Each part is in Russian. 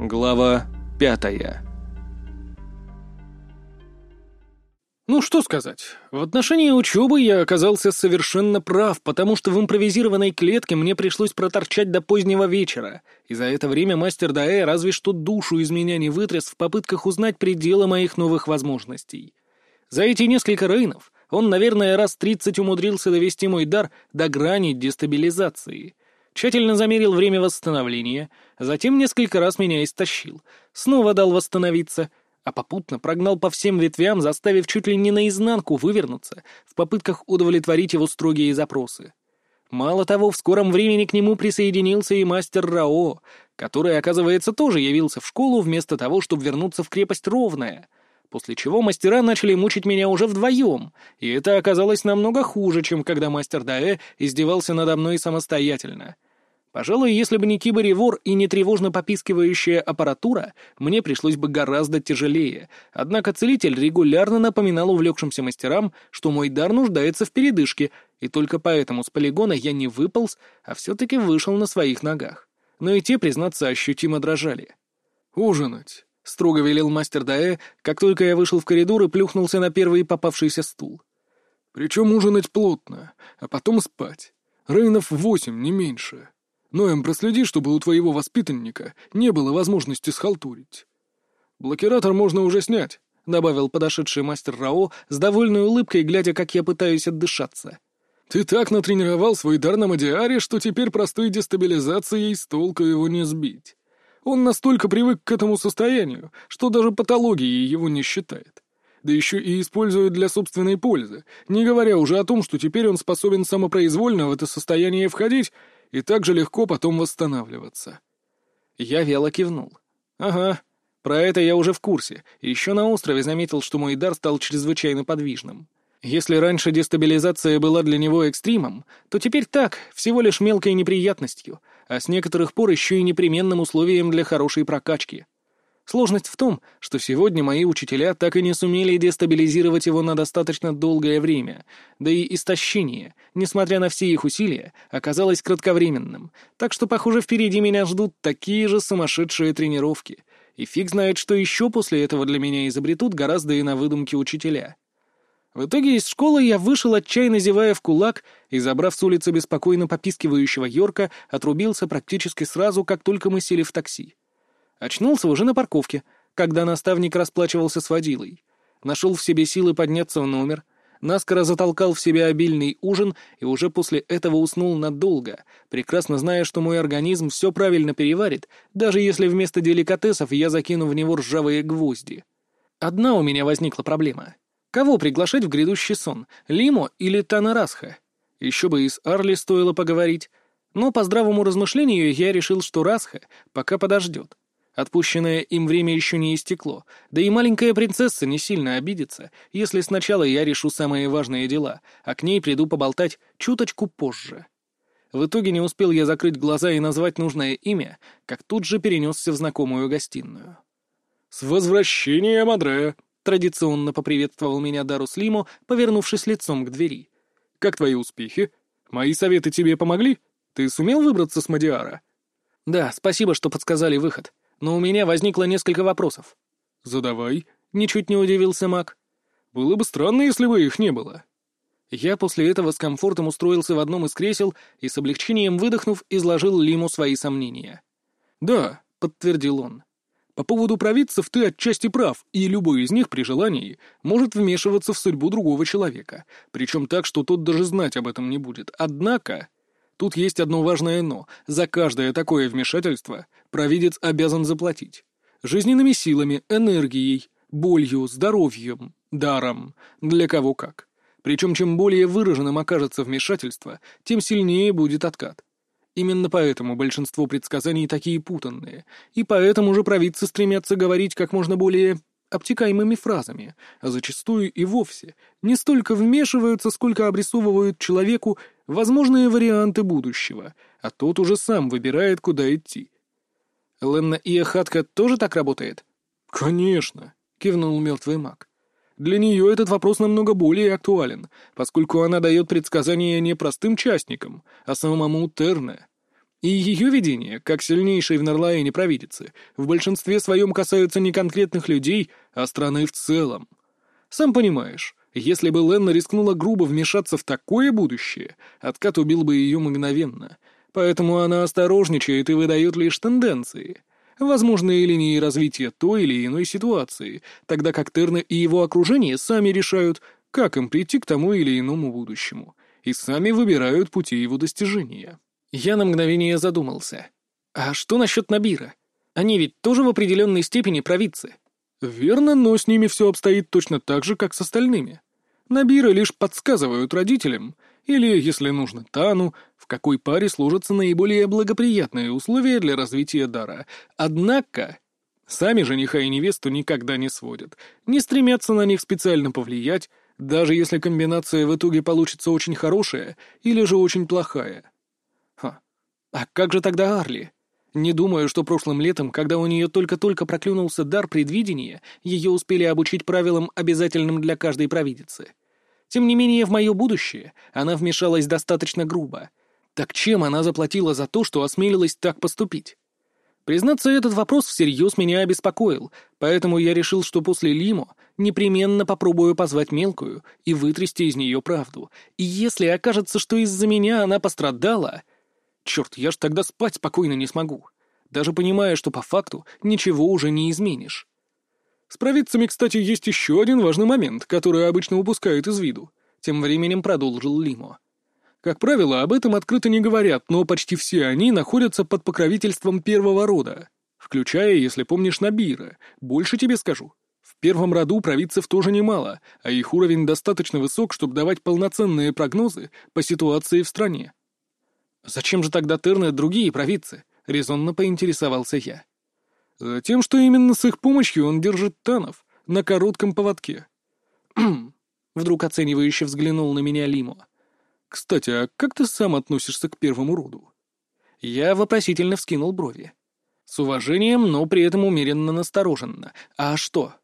Глава пятая Ну что сказать, в отношении учебы я оказался совершенно прав, потому что в импровизированной клетке мне пришлось проторчать до позднего вечера, и за это время мастер Даэ разве что душу из меня не вытряс в попытках узнать пределы моих новых возможностей. За эти несколько рейнов он, наверное, раз тридцать умудрился довести мой дар до грани дестабилизации. Тщательно замерил время восстановления, затем несколько раз меня истощил, снова дал восстановиться — а попутно прогнал по всем ветвям, заставив чуть ли не наизнанку вывернуться в попытках удовлетворить его строгие запросы. Мало того, в скором времени к нему присоединился и мастер Рао, который, оказывается, тоже явился в школу вместо того, чтобы вернуться в крепость Ровная, после чего мастера начали мучить меня уже вдвоем, и это оказалось намного хуже, чем когда мастер Даэ издевался надо мной самостоятельно — Пожалуй, если бы не киборевор и не тревожно попискивающая аппаратура, мне пришлось бы гораздо тяжелее. Однако целитель регулярно напоминал увлекшимся мастерам, что мой дар нуждается в передышке, и только поэтому с полигона я не выполз, а все-таки вышел на своих ногах. Но и те, признаться, ощутимо дрожали. «Ужинать», — строго велел мастер Даэ, как только я вышел в коридор и плюхнулся на первый попавшийся стул. «Причем ужинать плотно, а потом спать. Рейнов восемь, не меньше». Ноем, проследи, чтобы у твоего воспитанника не было возможности схалтурить. Блокиратор можно уже снять, — добавил подошедший мастер Рао с довольной улыбкой, глядя, как я пытаюсь отдышаться. Ты так натренировал свой дар на Мадиаре, что теперь простой дестабилизацией с толку его не сбить. Он настолько привык к этому состоянию, что даже патологией его не считает. Да еще и использует для собственной пользы, не говоря уже о том, что теперь он способен самопроизвольно в это состояние входить и так же легко потом восстанавливаться. Я вяло кивнул. «Ага, про это я уже в курсе, еще на острове заметил, что мой дар стал чрезвычайно подвижным. Если раньше дестабилизация была для него экстримом, то теперь так, всего лишь мелкой неприятностью, а с некоторых пор еще и непременным условием для хорошей прокачки. Сложность в том, что сегодня мои учителя так и не сумели дестабилизировать его на достаточно долгое время, да и истощение, несмотря на все их усилия, оказалось кратковременным, так что, похоже, впереди меня ждут такие же сумасшедшие тренировки, и фиг знает, что еще после этого для меня изобретут гораздо и на выдумке учителя. В итоге из школы я вышел, отчаянно зевая в кулак, и, забрав с улицы беспокойно попискивающего Йорка, отрубился практически сразу, как только мы сели в такси. Очнулся уже на парковке, когда наставник расплачивался с водилой. Нашел в себе силы подняться в номер, наскоро затолкал в себя обильный ужин и уже после этого уснул надолго, прекрасно зная, что мой организм все правильно переварит, даже если вместо деликатесов я закину в него ржавые гвозди. Одна у меня возникла проблема. Кого приглашать в грядущий сон, Лимо или Танарасха? Еще бы и с Арли стоило поговорить. Но по здравому размышлению я решил, что Расха пока подождет. Отпущенное им время еще не истекло, да и маленькая принцесса не сильно обидится, если сначала я решу самые важные дела, а к ней приду поболтать чуточку позже. В итоге не успел я закрыть глаза и назвать нужное имя, как тут же перенесся в знакомую гостиную. «С возвращением, Андрея!» — традиционно поприветствовал меня Дарус Лимо, повернувшись лицом к двери. «Как твои успехи? Мои советы тебе помогли? Ты сумел выбраться с Мадиара?» «Да, спасибо, что подсказали выход но у меня возникло несколько вопросов». «Задавай», — ничуть не удивился маг. «Было бы странно, если бы их не было». Я после этого с комфортом устроился в одном из кресел и с облегчением выдохнув, изложил Лиму свои сомнения. «Да», — подтвердил он. «По поводу провидцев ты отчасти прав, и любой из них при желании может вмешиваться в судьбу другого человека, причем так, что тот даже знать об этом не будет. Однако...» Тут есть одно важное «но». За каждое такое вмешательство провидец обязан заплатить. Жизненными силами, энергией, болью, здоровьем, даром, для кого как. Причем чем более выраженным окажется вмешательство, тем сильнее будет откат. Именно поэтому большинство предсказаний такие путанные, и поэтому же провидцы стремятся говорить как можно более обтекаемыми фразами, а зачастую и вовсе не столько вмешиваются, сколько обрисовывают человеку возможные варианты будущего, а тот уже сам выбирает, куда идти. Ленна и Ахатка тоже так работает? Конечно, кивнул мертвый маг. Для нее этот вопрос намного более актуален, поскольку она дает предсказания не простым частникам, а самому Терне. И ее видения, как сильнейшей в Нарлаэне провидицы, в большинстве своем касаются не конкретных людей, а страны в целом. Сам понимаешь, если бы Ленна рискнула грубо вмешаться в такое будущее, откат убил бы ее мгновенно. Поэтому она осторожничает и выдает лишь тенденции. Возможные линии развития той или иной ситуации, тогда как Терна и его окружение сами решают, как им прийти к тому или иному будущему, и сами выбирают пути его достижения. Я на мгновение задумался. А что насчет Набира? Они ведь тоже в определенной степени провидцы. Верно, но с ними все обстоит точно так же, как с остальными. Набиры лишь подсказывают родителям, или, если нужно, Тану, в какой паре сложатся наиболее благоприятные условия для развития дара. Однако, сами жениха и невесту никогда не сводят, не стремятся на них специально повлиять, даже если комбинация в итоге получится очень хорошая или же очень плохая. Ха, а как же тогда Арли? Не думаю, что прошлым летом, когда у нее только-только проклюнулся дар предвидения, ее успели обучить правилам, обязательным для каждой провидицы. Тем не менее, в мое будущее она вмешалась достаточно грубо. Так чем она заплатила за то, что осмелилась так поступить? Признаться, этот вопрос всерьез меня обеспокоил, поэтому я решил, что после Лимо непременно попробую позвать мелкую и вытрясти из нее правду. И если окажется, что из-за меня она пострадала... Черт, я ж тогда спать спокойно не смогу. Даже понимая, что по факту ничего уже не изменишь. С провидцами, кстати, есть еще один важный момент, который обычно упускают из виду. Тем временем продолжил Лимо. Как правило, об этом открыто не говорят, но почти все они находятся под покровительством первого рода, включая, если помнишь, Набира. Больше тебе скажу. В первом роду провидцев тоже немало, а их уровень достаточно высок, чтобы давать полноценные прогнозы по ситуации в стране. «Зачем же тогда Терны другие провидцы?» — резонно поинтересовался я. Затем, что именно с их помощью он держит Танов на коротком поводке. Вдруг оценивающе взглянул на меня Лимо. «Кстати, а как ты сам относишься к первому роду?» Я вопросительно вскинул брови. С уважением, но при этом умеренно настороженно. А что?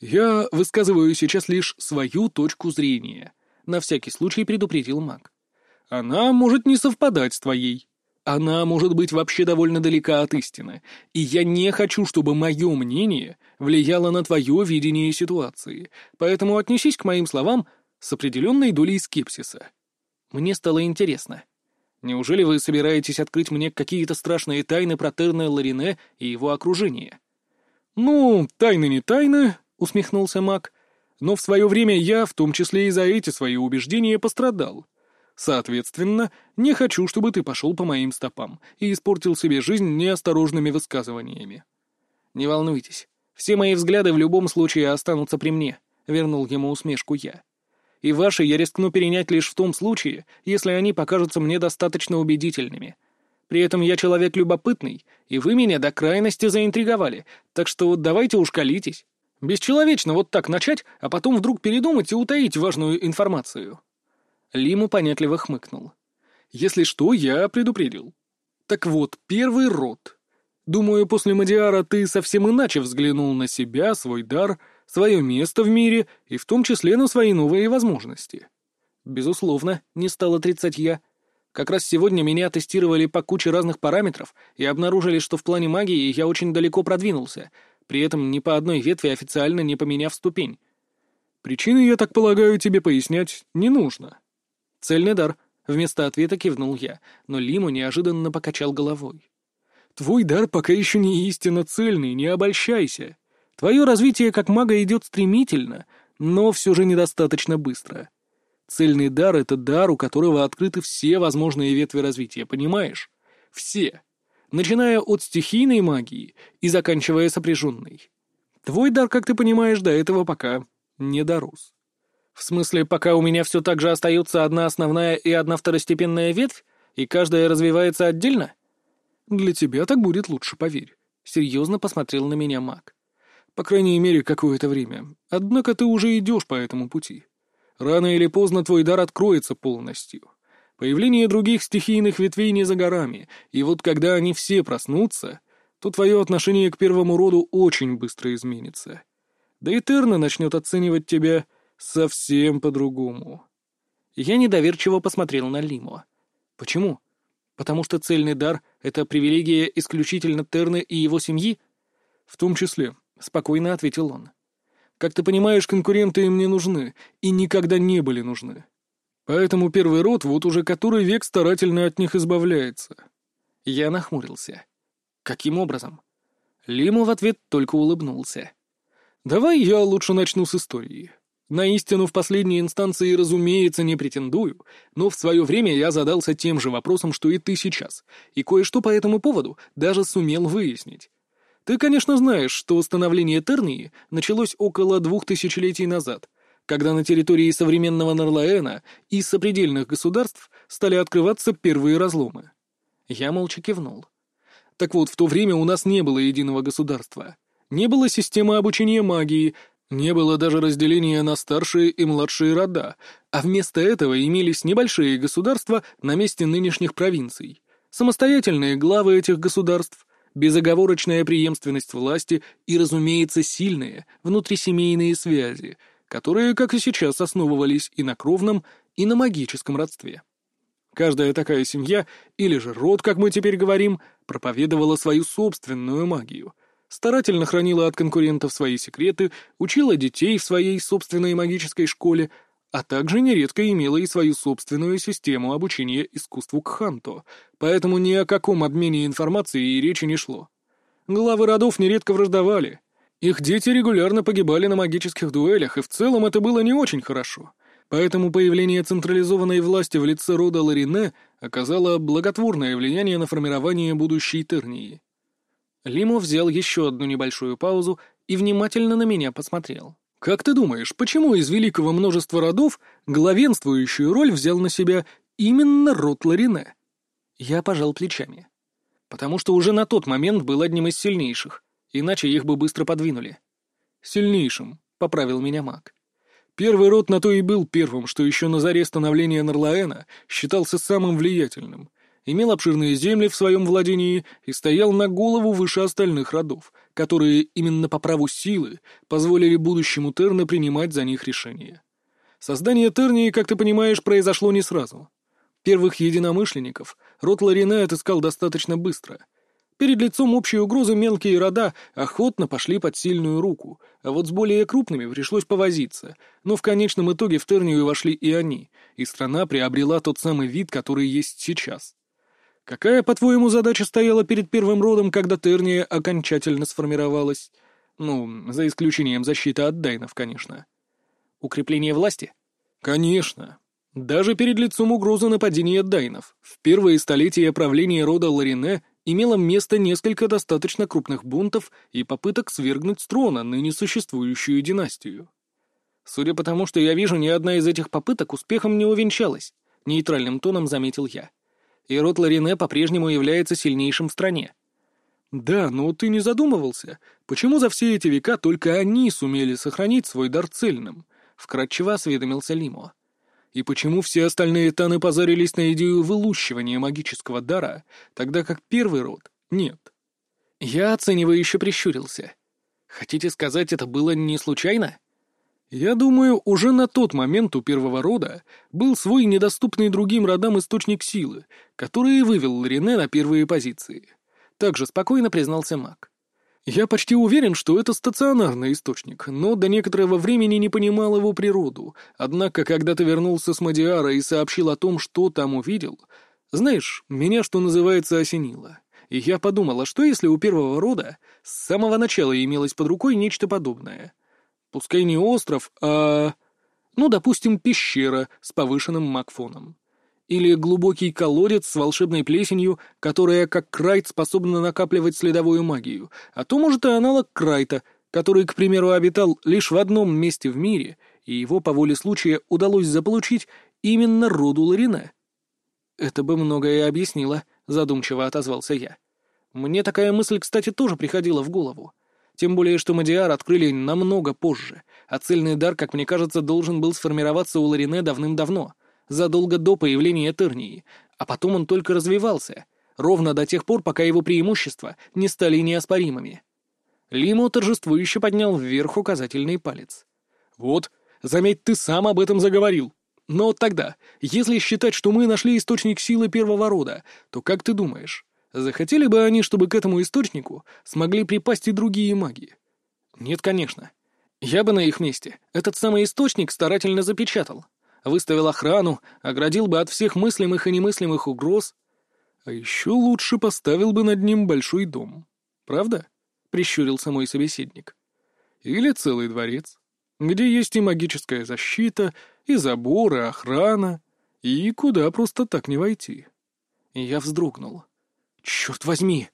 Я высказываю сейчас лишь свою точку зрения. На всякий случай предупредил маг. Она может не совпадать с твоей. Она может быть вообще довольно далека от истины, и я не хочу, чтобы мое мнение влияло на твое видение ситуации, поэтому отнесись к моим словам с определенной долей скепсиса. Мне стало интересно. Неужели вы собираетесь открыть мне какие-то страшные тайны про Терна Ларине и его окружение? «Ну, тайны не тайны», — усмехнулся маг, — «но в свое время я, в том числе и за эти свои убеждения, пострадал. Соответственно, не хочу, чтобы ты пошел по моим стопам и испортил себе жизнь неосторожными высказываниями. Не волнуйтесь, все мои взгляды в любом случае останутся при мне, вернул ему усмешку я. И ваши я рискну перенять лишь в том случае, если они покажутся мне достаточно убедительными. При этом я человек любопытный, и вы меня до крайности заинтриговали, так что вот давайте уж колитесь. Бесчеловечно вот так начать, а потом вдруг передумать и утаить важную информацию. Лиму понятливо хмыкнул. «Если что, я предупредил. Так вот, первый род. Думаю, после Мадиара ты совсем иначе взглянул на себя, свой дар, свое место в мире и в том числе на свои новые возможности». «Безусловно», — не стал отрицать я. «Как раз сегодня меня тестировали по куче разных параметров и обнаружили, что в плане магии я очень далеко продвинулся, при этом ни по одной ветви официально не поменяв ступень». «Причины, я так полагаю, тебе пояснять не нужно». «Цельный дар», — вместо ответа кивнул я, но Лиму неожиданно покачал головой. «Твой дар пока еще не истинно цельный, не обольщайся. Твое развитие как мага идет стремительно, но все же недостаточно быстро. Цельный дар — это дар, у которого открыты все возможные ветви развития, понимаешь? Все. Начиная от стихийной магии и заканчивая сопряженной. Твой дар, как ты понимаешь, до этого пока не дорос. В смысле, пока у меня все так же остается одна основная и одна второстепенная ветвь, и каждая развивается отдельно? Для тебя так будет лучше, поверь. Серьезно посмотрел на меня маг. По крайней мере, какое-то время. Однако ты уже идешь по этому пути. Рано или поздно твой дар откроется полностью. Появление других стихийных ветвей не за горами, и вот когда они все проснутся, то твое отношение к первому роду очень быстро изменится. Да и Терна начнет оценивать тебя совсем по-другому. Я недоверчиво посмотрел на Лимо. Почему? Потому что цельный дар — это привилегия исключительно Терны и его семьи? В том числе, — спокойно ответил он. Как ты понимаешь, конкуренты им не нужны и никогда не были нужны. Поэтому первый род вот уже который век старательно от них избавляется. Я нахмурился. Каким образом? Лима в ответ только улыбнулся. «Давай я лучше начну с истории. На истину в последней инстанции, разумеется, не претендую, но в свое время я задался тем же вопросом, что и ты сейчас, и кое-что по этому поводу даже сумел выяснить. Ты, конечно, знаешь, что становление Тернии началось около двух тысячелетий назад, когда на территории современного Нарлаэна и сопредельных государств стали открываться первые разломы. Я молча кивнул. Так вот, в то время у нас не было единого государства. Не было системы обучения магии, не было даже разделения на старшие и младшие рода, а вместо этого имелись небольшие государства на месте нынешних провинций, самостоятельные главы этих государств, безоговорочная преемственность власти и, разумеется, сильные внутрисемейные связи, которые, как и сейчас, основывались и на кровном, и на магическом родстве. Каждая такая семья, или же род, как мы теперь говорим, проповедовала свою собственную магию, старательно хранила от конкурентов свои секреты, учила детей в своей собственной магической школе, а также нередко имела и свою собственную систему обучения искусству Кханто, поэтому ни о каком обмене информацией и речи не шло. Главы родов нередко враждовали. Их дети регулярно погибали на магических дуэлях, и в целом это было не очень хорошо. Поэтому появление централизованной власти в лице рода Ларине оказало благотворное влияние на формирование будущей Тернии. Лимо взял еще одну небольшую паузу и внимательно на меня посмотрел. «Как ты думаешь, почему из великого множества родов главенствующую роль взял на себя именно род Ларине?» Я пожал плечами. «Потому что уже на тот момент был одним из сильнейших, иначе их бы быстро подвинули». «Сильнейшим», — поправил меня маг. «Первый род на то и был первым, что еще на заре становления Нарлаэна считался самым влиятельным, имел обширные земли в своем владении и стоял на голову выше остальных родов, которые именно по праву силы позволили будущему Терне принимать за них решения. Создание Тернии, как ты понимаешь, произошло не сразу. Первых единомышленников род Ларине отыскал достаточно быстро. Перед лицом общей угрозы мелкие рода охотно пошли под сильную руку, а вот с более крупными пришлось повозиться, но в конечном итоге в Тернию вошли и они, и страна приобрела тот самый вид, который есть сейчас. Какая, по-твоему, задача стояла перед первым родом, когда Терния окончательно сформировалась? Ну, за исключением защиты от дайнов, конечно. Укрепление власти? Конечно. Даже перед лицом угрозы нападения дайнов в первые столетия правления рода Ларине имело место несколько достаточно крупных бунтов и попыток свергнуть с трона ныне существующую династию. Судя по тому, что я вижу, ни одна из этих попыток успехом не увенчалась, нейтральным тоном заметил я и род Ларине по-прежнему является сильнейшим в стране. Да, но ты не задумывался, почему за все эти века только они сумели сохранить свой дар цельным? Вкратчиво осведомился Лимо. И почему все остальные таны позарились на идею вылущивания магического дара, тогда как первый род — нет? Я оценивающе прищурился. Хотите сказать, это было не случайно? Я думаю, уже на тот момент у первого рода был свой недоступный другим родам источник силы, который и вывел Ларине на первые позиции. Также спокойно признался маг. Я почти уверен, что это стационарный источник, но до некоторого времени не понимал его природу. Однако, когда ты вернулся с Мадиара и сообщил о том, что там увидел, знаешь, меня, что называется, осенило. И я подумал, а что если у первого рода с самого начала имелось под рукой нечто подобное — Пускай не остров, а... Ну, допустим, пещера с повышенным макфоном. Или глубокий колодец с волшебной плесенью, которая, как крайт, способна накапливать следовую магию. А то, может, и аналог крайта, который, к примеру, обитал лишь в одном месте в мире, и его по воле случая удалось заполучить именно роду Ларина. «Это бы многое объяснило», — задумчиво отозвался я. «Мне такая мысль, кстати, тоже приходила в голову. Тем более, что Мадиар открыли намного позже, а цельный дар, как мне кажется, должен был сформироваться у Ларине давным-давно, задолго до появления Тернии, а потом он только развивался, ровно до тех пор, пока его преимущества не стали неоспоримыми. Лимо торжествующе поднял вверх указательный палец. «Вот, заметь, ты сам об этом заговорил. Но тогда, если считать, что мы нашли источник силы первого рода, то как ты думаешь, захотели бы они, чтобы к этому источнику смогли припасть и другие маги? Нет, конечно. Я бы на их месте этот самый источник старательно запечатал, выставил охрану, оградил бы от всех мыслимых и немыслимых угроз, а еще лучше поставил бы над ним большой дом. Правда? Прищурился мой собеседник. Или целый дворец, где есть и магическая защита, и забор, и охрана, и куда просто так не войти. Я вздрогнул. Черт возьми!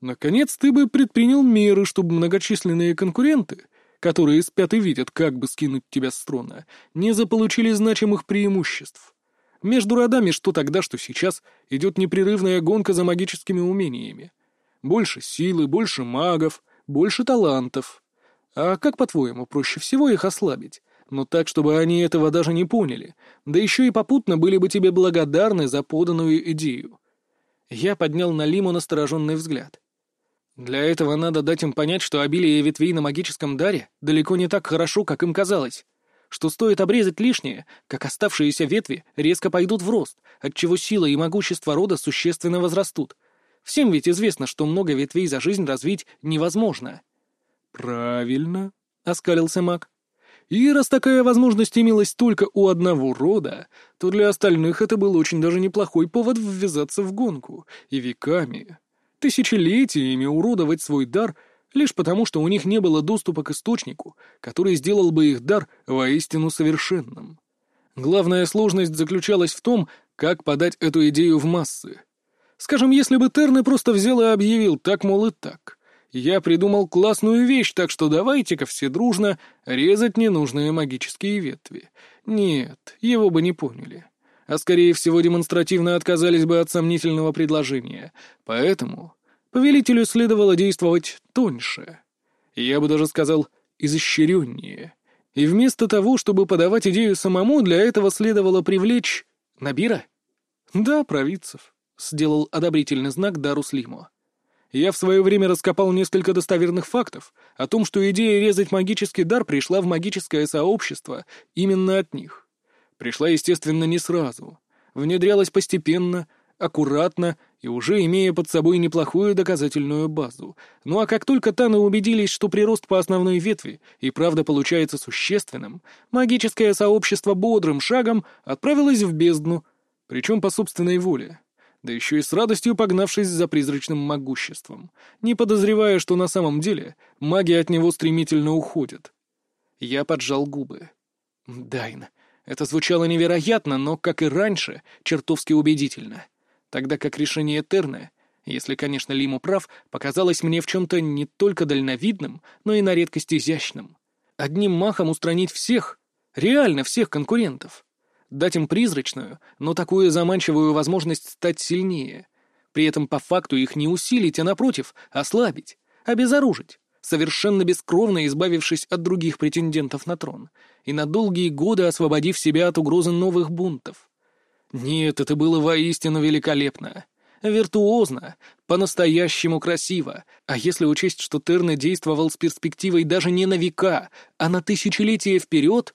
Наконец ты бы предпринял меры, чтобы многочисленные конкуренты, которые спят и видят, как бы скинуть тебя с трона, не заполучили значимых преимуществ. Между родами что тогда, что сейчас идет непрерывная гонка за магическими умениями. Больше силы, больше магов, больше талантов. А как, по-твоему, проще всего их ослабить? но так, чтобы они этого даже не поняли, да еще и попутно были бы тебе благодарны за поданную идею. Я поднял на Лиму настороженный взгляд. Для этого надо дать им понять, что обилие ветвей на магическом даре далеко не так хорошо, как им казалось. Что стоит обрезать лишнее, как оставшиеся ветви резко пойдут в рост, отчего сила и могущество рода существенно возрастут. Всем ведь известно, что много ветвей за жизнь развить невозможно. «Правильно», — оскалился маг. И раз такая возможность имелась только у одного рода, то для остальных это был очень даже неплохой повод ввязаться в гонку, и веками, тысячелетиями уродовать свой дар лишь потому, что у них не было доступа к источнику, который сделал бы их дар воистину совершенным. Главная сложность заключалась в том, как подать эту идею в массы. Скажем, если бы Терны просто взял и объявил так, мол, и так — я придумал классную вещь, так что давайте-ка все дружно резать ненужные магические ветви. Нет, его бы не поняли. А скорее всего демонстративно отказались бы от сомнительного предложения. Поэтому повелителю следовало действовать тоньше. Я бы даже сказал, изощреннее. И вместо того, чтобы подавать идею самому, для этого следовало привлечь... Набира? Да, провидцев. Сделал одобрительный знак Дару Слиму. Я в свое время раскопал несколько достоверных фактов о том, что идея резать магический дар пришла в магическое сообщество именно от них. Пришла, естественно, не сразу. Внедрялась постепенно, аккуратно и уже имея под собой неплохую доказательную базу. Ну а как только Таны убедились, что прирост по основной ветви и правда получается существенным, магическое сообщество бодрым шагом отправилось в бездну, причем по собственной воле да еще и с радостью погнавшись за призрачным могуществом, не подозревая, что на самом деле маги от него стремительно уходят. Я поджал губы. Дайн. Это звучало невероятно, но, как и раньше, чертовски убедительно. Тогда как решение Терна, если, конечно, Лиму прав, показалось мне в чем-то не только дальновидным, но и на редкость изящным. Одним махом устранить всех, реально всех конкурентов дать им призрачную, но такую заманчивую возможность стать сильнее. При этом по факту их не усилить, а напротив, ослабить, обезоружить, совершенно бескровно избавившись от других претендентов на трон и на долгие годы освободив себя от угрозы новых бунтов. Нет, это было воистину великолепно. Виртуозно, по-настоящему красиво. А если учесть, что Терне действовал с перспективой даже не на века, а на тысячелетия вперед...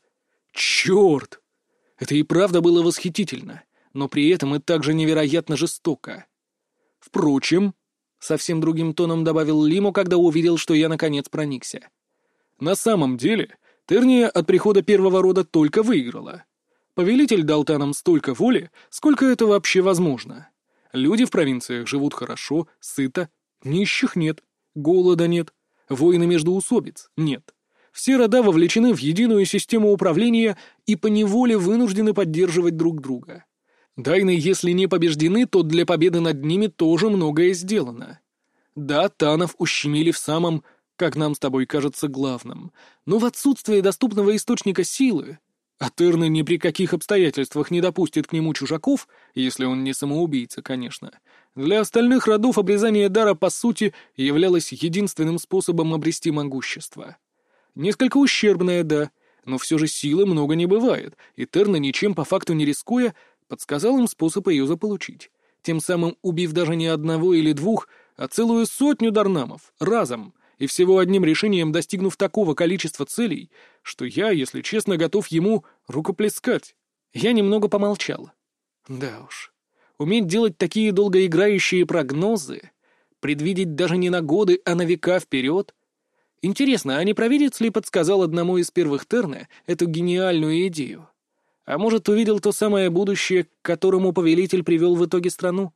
Черт! Это и правда было восхитительно, но при этом и также невероятно жестоко. Впрочем, совсем другим тоном добавил Лиму, когда увидел, что я наконец проникся. На самом деле, Терния от прихода первого рода только выиграла. Повелитель дал Танам столько воли, сколько это вообще возможно. Люди в провинциях живут хорошо, сыто, нищих нет, голода нет, войны между усобиц нет. Все рода вовлечены в единую систему управления и поневоле вынуждены поддерживать друг друга. Дайны, если не побеждены, то для победы над ними тоже многое сделано. Да, Танов ущемили в самом, как нам с тобой кажется, главном, но в отсутствие доступного источника силы, а Терны ни при каких обстоятельствах не допустит к нему чужаков, если он не самоубийца, конечно, для остальных родов обрезание дара, по сути, являлось единственным способом обрести могущество. Несколько ущербная, да, но все же силы много не бывает, и Терна, ничем по факту не рискуя, подсказал им способ ее заполучить, тем самым убив даже не одного или двух, а целую сотню дарнамов, разом, и всего одним решением достигнув такого количества целей, что я, если честно, готов ему рукоплескать. Я немного помолчал. Да уж, уметь делать такие долгоиграющие прогнозы, предвидеть даже не на годы, а на века вперед. Интересно, а не провидец ли подсказал одному из первых Терна эту гениальную идею? А может, увидел то самое будущее, к которому повелитель привел в итоге страну?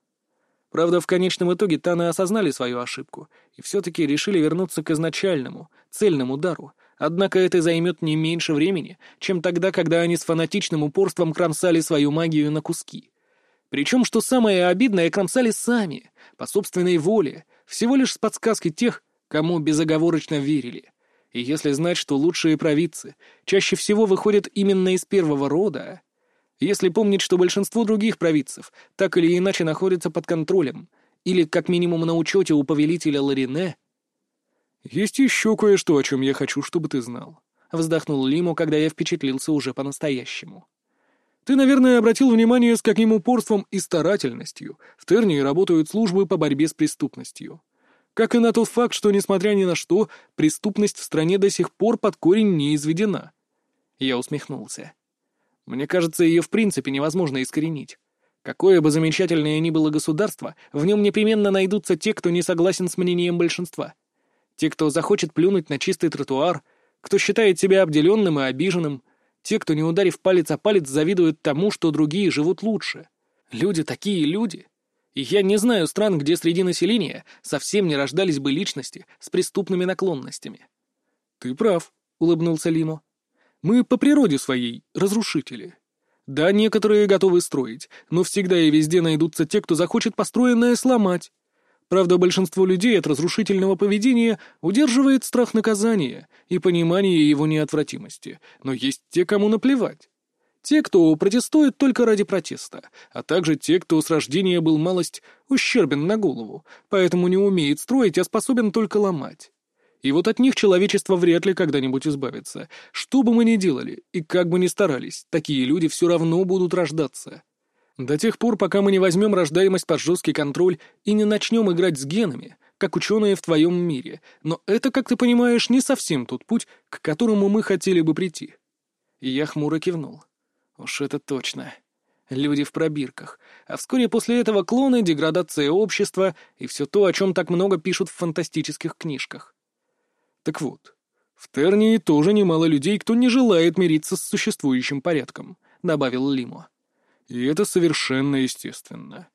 Правда, в конечном итоге Таны осознали свою ошибку и все-таки решили вернуться к изначальному, цельному дару, однако это займет не меньше времени, чем тогда, когда они с фанатичным упорством кромсали свою магию на куски. Причем, что самое обидное, кромсали сами, по собственной воле, всего лишь с подсказкой тех, кому безоговорочно верили. И если знать, что лучшие провидцы чаще всего выходят именно из первого рода, если помнить, что большинство других провидцев так или иначе находятся под контролем, или как минимум на учете у повелителя Ларине... «Есть еще кое-что, о чем я хочу, чтобы ты знал», — вздохнул Лиму, когда я впечатлился уже по-настоящему. «Ты, наверное, обратил внимание, с каким упорством и старательностью в Тернии работают службы по борьбе с преступностью как и на тот факт, что, несмотря ни на что, преступность в стране до сих пор под корень не изведена. Я усмехнулся. Мне кажется, ее в принципе невозможно искоренить. Какое бы замечательное ни было государство, в нем непременно найдутся те, кто не согласен с мнением большинства. Те, кто захочет плюнуть на чистый тротуар, кто считает себя обделенным и обиженным, те, кто, не ударив палец о палец, завидуют тому, что другие живут лучше. Люди такие люди. И я не знаю стран, где среди населения совсем не рождались бы личности с преступными наклонностями. «Ты прав», — улыбнулся Лимо. «Мы по природе своей разрушители. Да, некоторые готовы строить, но всегда и везде найдутся те, кто захочет построенное сломать. Правда, большинство людей от разрушительного поведения удерживает страх наказания и понимание его неотвратимости, но есть те, кому наплевать. Те, кто протестует только ради протеста, а также те, кто с рождения был малость ущербен на голову, поэтому не умеет строить, а способен только ломать. И вот от них человечество вряд ли когда-нибудь избавится. Что бы мы ни делали и как бы ни старались, такие люди все равно будут рождаться. До тех пор, пока мы не возьмем рождаемость под жесткий контроль и не начнем играть с генами, как ученые в твоем мире. Но это, как ты понимаешь, не совсем тот путь, к которому мы хотели бы прийти. И я хмуро кивнул. Уж это точно. Люди в пробирках. А вскоре после этого клоны, деградация общества и все то, о чем так много пишут в фантастических книжках. Так вот, в Тернии тоже немало людей, кто не желает мириться с существующим порядком, добавил Лимо. И это совершенно естественно.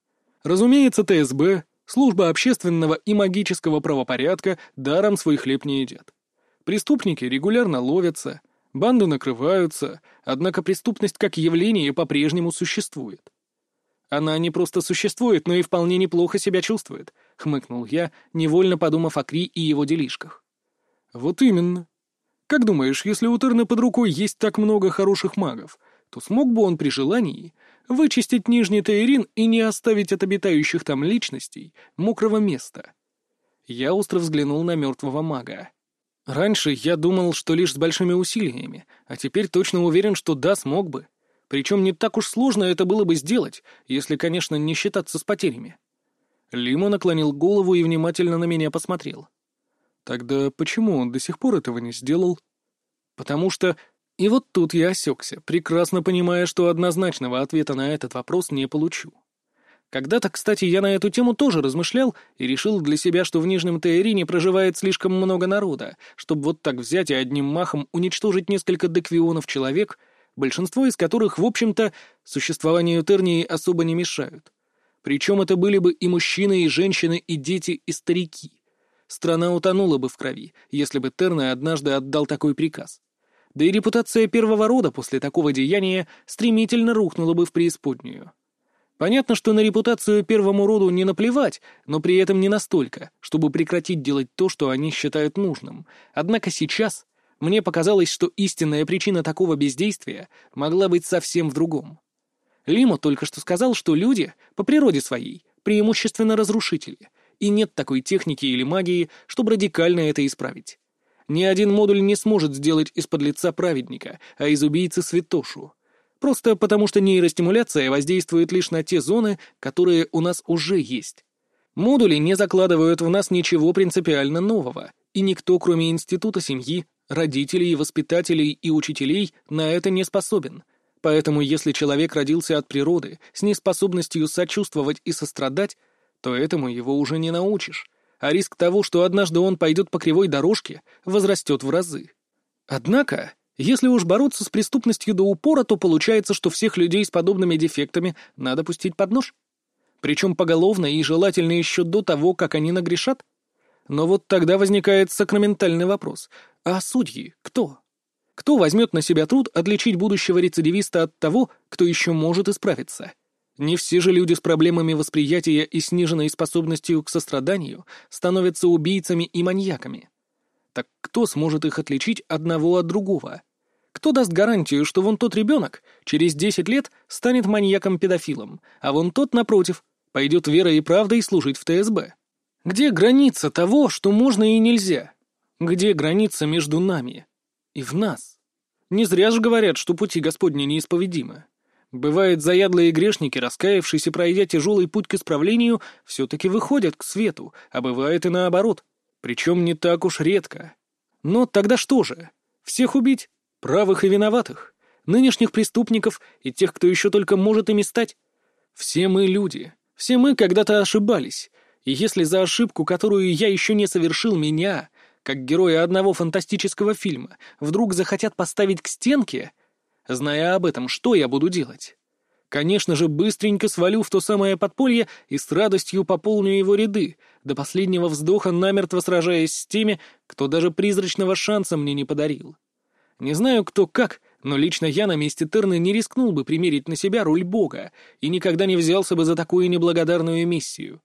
Разумеется, ТСБ, служба общественного и магического правопорядка, даром свой хлеб не едят. Преступники регулярно ловятся, Банды накрываются, однако преступность как явление по-прежнему существует. Она не просто существует, но и вполне неплохо себя чувствует, — хмыкнул я, невольно подумав о Кри и его делишках. Вот именно. Как думаешь, если у Терны под рукой есть так много хороших магов, то смог бы он при желании вычистить Нижний Таирин и не оставить от обитающих там личностей мокрого места? Я остро взглянул на мертвого мага. Раньше я думал, что лишь с большими усилиями, а теперь точно уверен, что да, смог бы. Причем не так уж сложно это было бы сделать, если, конечно, не считаться с потерями. Лимо наклонил голову и внимательно на меня посмотрел. Тогда почему он до сих пор этого не сделал? Потому что... И вот тут я осекся, прекрасно понимая, что однозначного ответа на этот вопрос не получу. Когда-то, кстати, я на эту тему тоже размышлял и решил для себя, что в Нижнем Таирине проживает слишком много народа, чтобы вот так взять и одним махом уничтожить несколько деквионов человек, большинство из которых, в общем-то, существованию Тернии особо не мешают. Причем это были бы и мужчины, и женщины, и дети, и старики. Страна утонула бы в крови, если бы Терна однажды отдал такой приказ. Да и репутация первого рода после такого деяния стремительно рухнула бы в преисподнюю. Понятно, что на репутацию первому роду не наплевать, но при этом не настолько, чтобы прекратить делать то, что они считают нужным. Однако сейчас мне показалось, что истинная причина такого бездействия могла быть совсем в другом. Лимо только что сказал, что люди, по природе своей, преимущественно разрушители, и нет такой техники или магии, чтобы радикально это исправить. Ни один модуль не сможет сделать из-под лица праведника, а из убийцы святошу. Просто потому, что нейростимуляция воздействует лишь на те зоны, которые у нас уже есть. Модули не закладывают в нас ничего принципиально нового, и никто, кроме института семьи, родителей, воспитателей и учителей, на это не способен. Поэтому если человек родился от природы с неспособностью сочувствовать и сострадать, то этому его уже не научишь, а риск того, что однажды он пойдет по кривой дорожке, возрастет в разы. Однако, если уж бороться с преступностью до упора, то получается, что всех людей с подобными дефектами надо пустить под нож. Причем поголовно и желательно еще до того, как они нагрешат. Но вот тогда возникает сакраментальный вопрос. А судьи кто? Кто возьмет на себя труд отличить будущего рецидивиста от того, кто еще может исправиться? Не все же люди с проблемами восприятия и сниженной способностью к состраданию становятся убийцами и маньяками. Так кто сможет их отличить одного от другого? Кто даст гарантию, что вон тот ребенок через 10 лет станет маньяком-педофилом, а вон тот, напротив, пойдет верой и правдой служить в ТСБ? Где граница того, что можно и нельзя? Где граница между нами и в нас? Не зря же говорят, что пути Господни неисповедимы. Бывает, заядлые грешники, раскаявшись и пройдя тяжелый путь к исправлению, все-таки выходят к свету, а бывает и наоборот. Причем не так уж редко. Но тогда что же? Всех убить? Правых и виноватых? Нынешних преступников и тех, кто еще только может ими стать? Все мы люди. Все мы когда-то ошибались. И если за ошибку, которую я еще не совершил, меня, как героя одного фантастического фильма, вдруг захотят поставить к стенке, зная об этом, что я буду делать? Конечно же, быстренько свалю в то самое подполье и с радостью пополню его ряды, до последнего вздоха намертво сражаясь с теми, кто даже призрачного шанса мне не подарил. Не знаю, кто как, но лично я на месте Терны не рискнул бы примерить на себя роль бога и никогда не взялся бы за такую неблагодарную миссию.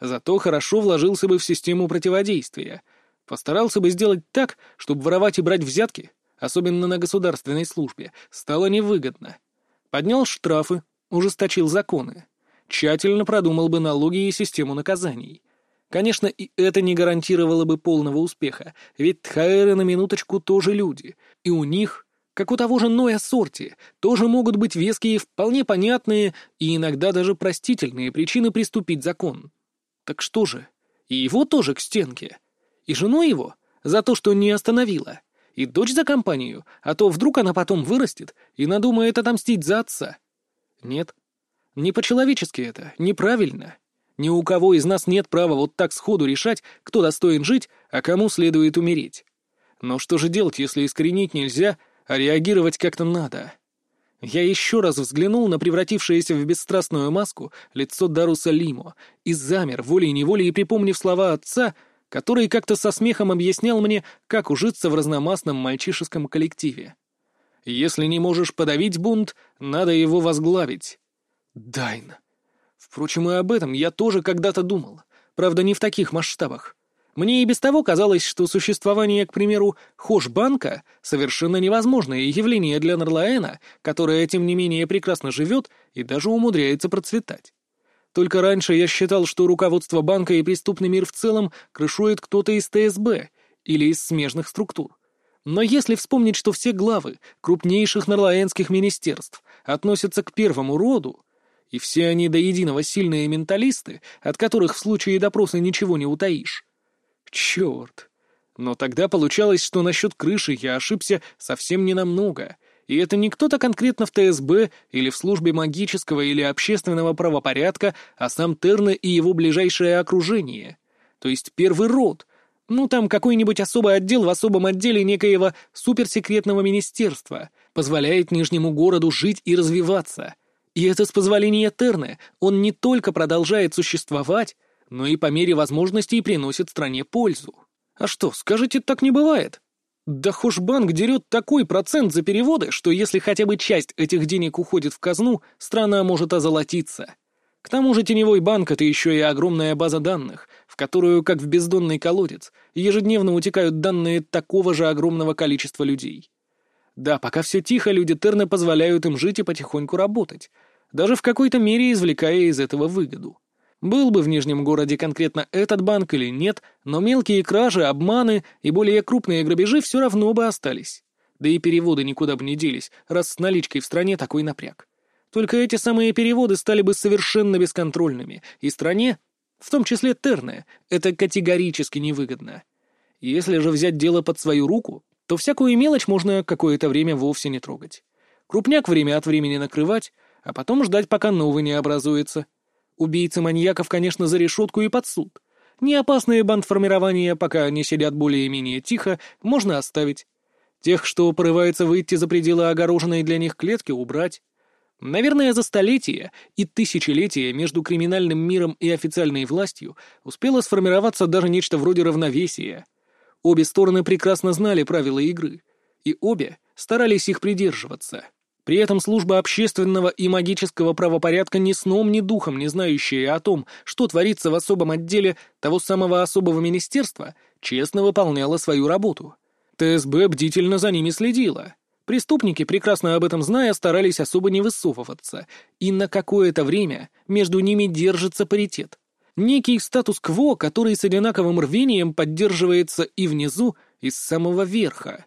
Зато хорошо вложился бы в систему противодействия. Постарался бы сделать так, чтобы воровать и брать взятки, особенно на государственной службе, стало невыгодно. Поднял штрафы, ужесточил законы. Тщательно продумал бы налоги и систему наказаний. Конечно, и это не гарантировало бы полного успеха, ведь тхаэры на минуточку тоже люди, и у них, как у того же Ноя Сорти, тоже могут быть веские, вполне понятные и иногда даже простительные причины приступить закон. Так что же, и его тоже к стенке? И жену его? За то, что не остановила? И дочь за компанию? А то вдруг она потом вырастет и надумает отомстить за отца? Нет. Не по-человечески это, неправильно. Ни у кого из нас нет права вот так сходу решать, кто достоин жить, а кому следует умереть. Но что же делать, если искоренить нельзя, а реагировать как-то надо? Я еще раз взглянул на превратившееся в бесстрастную маску лицо Даруса Лимо и замер, волей-неволей припомнив слова отца, который как-то со смехом объяснял мне, как ужиться в разномастном мальчишеском коллективе. Если не можешь подавить бунт, надо его возглавить. Дайн. Впрочем, и об этом я тоже когда-то думал. Правда, не в таких масштабах. Мне и без того казалось, что существование, к примеру, Хошбанка — совершенно невозможное явление для Нарлаэна, которое, тем не менее, прекрасно живет и даже умудряется процветать. Только раньше я считал, что руководство банка и преступный мир в целом крышует кто-то из ТСБ или из смежных структур. Но если вспомнить, что все главы крупнейших нарлаэнских министерств относятся к первому роду, и все они до единого сильные менталисты, от которых в случае допроса ничего не утаишь. Черт! Но тогда получалось, что насчет крыши я ошибся совсем ненамного, и это не кто-то конкретно в ТСБ или в службе магического или общественного правопорядка, а сам Терна и его ближайшее окружение. То есть первый род. Ну, там какой-нибудь особый отдел в особом отделе некоего суперсекретного министерства позволяет Нижнему городу жить и развиваться — и это с позволения Терны. Он не только продолжает существовать, но и по мере возможностей приносит стране пользу. А что, скажете, так не бывает? Да Хошбанк дерет такой процент за переводы, что если хотя бы часть этих денег уходит в казну, страна может озолотиться. К тому же теневой банк — это еще и огромная база данных, в которую, как в бездонный колодец, ежедневно утекают данные такого же огромного количества людей. Да, пока все тихо, люди Терны позволяют им жить и потихоньку работать, даже в какой-то мере извлекая из этого выгоду. Был бы в Нижнем городе конкретно этот банк или нет, но мелкие кражи, обманы и более крупные грабежи все равно бы остались. Да и переводы никуда бы не делись, раз с наличкой в стране такой напряг. Только эти самые переводы стали бы совершенно бесконтрольными, и стране, в том числе Терне, это категорически невыгодно. Если же взять дело под свою руку, то всякую мелочь можно какое-то время вовсе не трогать. Крупняк время от времени накрывать, а потом ждать, пока новый не образуется. Убийцы маньяков, конечно, за решетку и под суд. Неопасные бандформирования, пока они сидят более-менее тихо, можно оставить. Тех, что порывается выйти за пределы огороженной для них клетки, убрать. Наверное, за столетия и тысячелетия между криминальным миром и официальной властью успело сформироваться даже нечто вроде равновесия. Обе стороны прекрасно знали правила игры, и обе старались их придерживаться. При этом служба общественного и магического правопорядка ни сном, ни духом не знающая о том, что творится в особом отделе того самого особого министерства, честно выполняла свою работу. ТСБ бдительно за ними следила. Преступники, прекрасно об этом зная, старались особо не высовываться, и на какое-то время между ними держится паритет. Некий статус-кво, который с одинаковым рвением поддерживается и внизу, и с самого верха.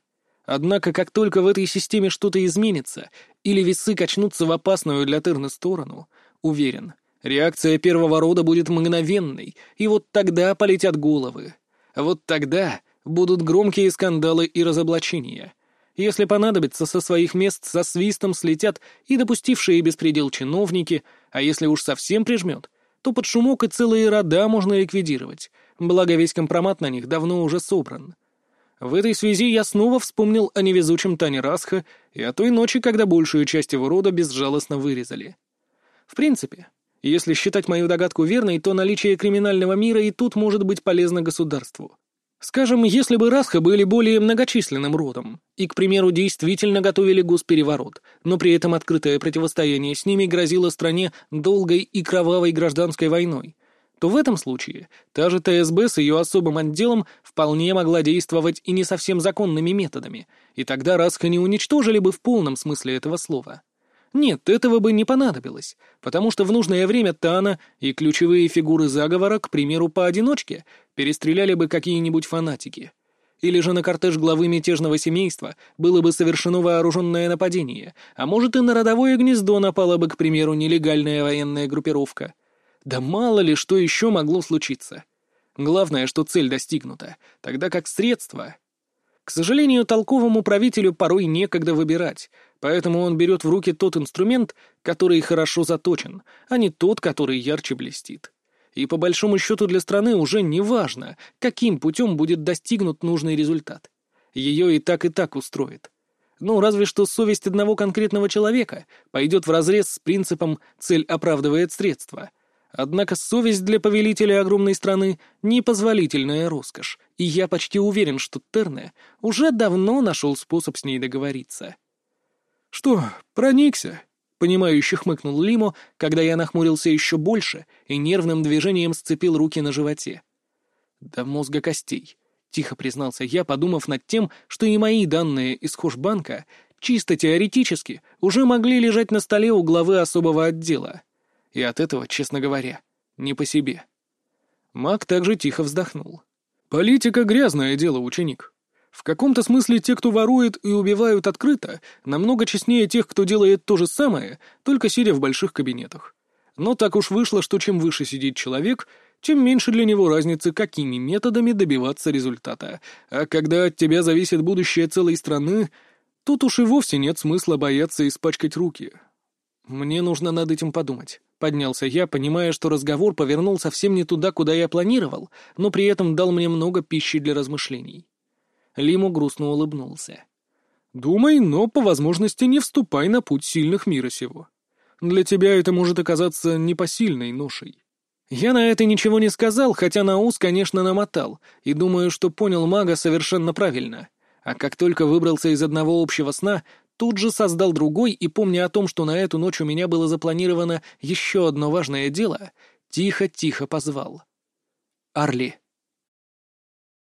Однако, как только в этой системе что-то изменится, или весы качнутся в опасную для Терны сторону, уверен, реакция первого рода будет мгновенной, и вот тогда полетят головы. Вот тогда будут громкие скандалы и разоблачения. Если понадобится, со своих мест со свистом слетят и допустившие беспредел чиновники, а если уж совсем прижмет, то под шумок и целые рода можно ликвидировать, благо весь компромат на них давно уже собран. В этой связи я снова вспомнил о невезучем Тане Расха и о той ночи, когда большую часть его рода безжалостно вырезали. В принципе, если считать мою догадку верной, то наличие криминального мира и тут может быть полезно государству. Скажем, если бы Расха были более многочисленным родом и, к примеру, действительно готовили госпереворот, но при этом открытое противостояние с ними грозило стране долгой и кровавой гражданской войной, то в этом случае та же ТСБ с ее особым отделом вполне могла действовать и не совсем законными методами, и тогда Расха не уничтожили бы в полном смысле этого слова. Нет, этого бы не понадобилось, потому что в нужное время Тана и ключевые фигуры заговора, к примеру, поодиночке, перестреляли бы какие-нибудь фанатики. Или же на кортеж главы мятежного семейства было бы совершено вооруженное нападение, а может и на родовое гнездо напала бы, к примеру, нелегальная военная группировка — да мало ли что еще могло случиться. Главное, что цель достигнута, тогда как средство... К сожалению, толковому правителю порой некогда выбирать, поэтому он берет в руки тот инструмент, который хорошо заточен, а не тот, который ярче блестит. И по большому счету для страны уже не важно, каким путем будет достигнут нужный результат. Ее и так и так устроит. Ну, разве что совесть одного конкретного человека пойдет вразрез с принципом «цель оправдывает средства», Однако совесть для повелителя огромной страны — непозволительная роскошь, и я почти уверен, что Терне уже давно нашел способ с ней договориться. «Что, проникся?» — понимающе хмыкнул Лимо, когда я нахмурился еще больше и нервным движением сцепил руки на животе. «До мозга костей», — тихо признался я, подумав над тем, что и мои данные из Хошбанка чисто теоретически уже могли лежать на столе у главы особого отдела. И от этого, честно говоря, не по себе. Маг также тихо вздохнул. «Политика — грязное дело, ученик. В каком-то смысле те, кто ворует и убивают открыто, намного честнее тех, кто делает то же самое, только сидя в больших кабинетах. Но так уж вышло, что чем выше сидит человек, тем меньше для него разницы, какими методами добиваться результата. А когда от тебя зависит будущее целой страны, тут уж и вовсе нет смысла бояться испачкать руки. Мне нужно над этим подумать. Поднялся я, понимая, что разговор повернул совсем не туда, куда я планировал, но при этом дал мне много пищи для размышлений. Лиму грустно улыбнулся. «Думай, но по возможности не вступай на путь сильных мира сего. Для тебя это может оказаться непосильной ношей». Я на это ничего не сказал, хотя на ус, конечно, намотал, и думаю, что понял мага совершенно правильно. А как только выбрался из одного общего сна, тут же создал другой и, помня о том, что на эту ночь у меня было запланировано еще одно важное дело, тихо-тихо позвал. «Арли».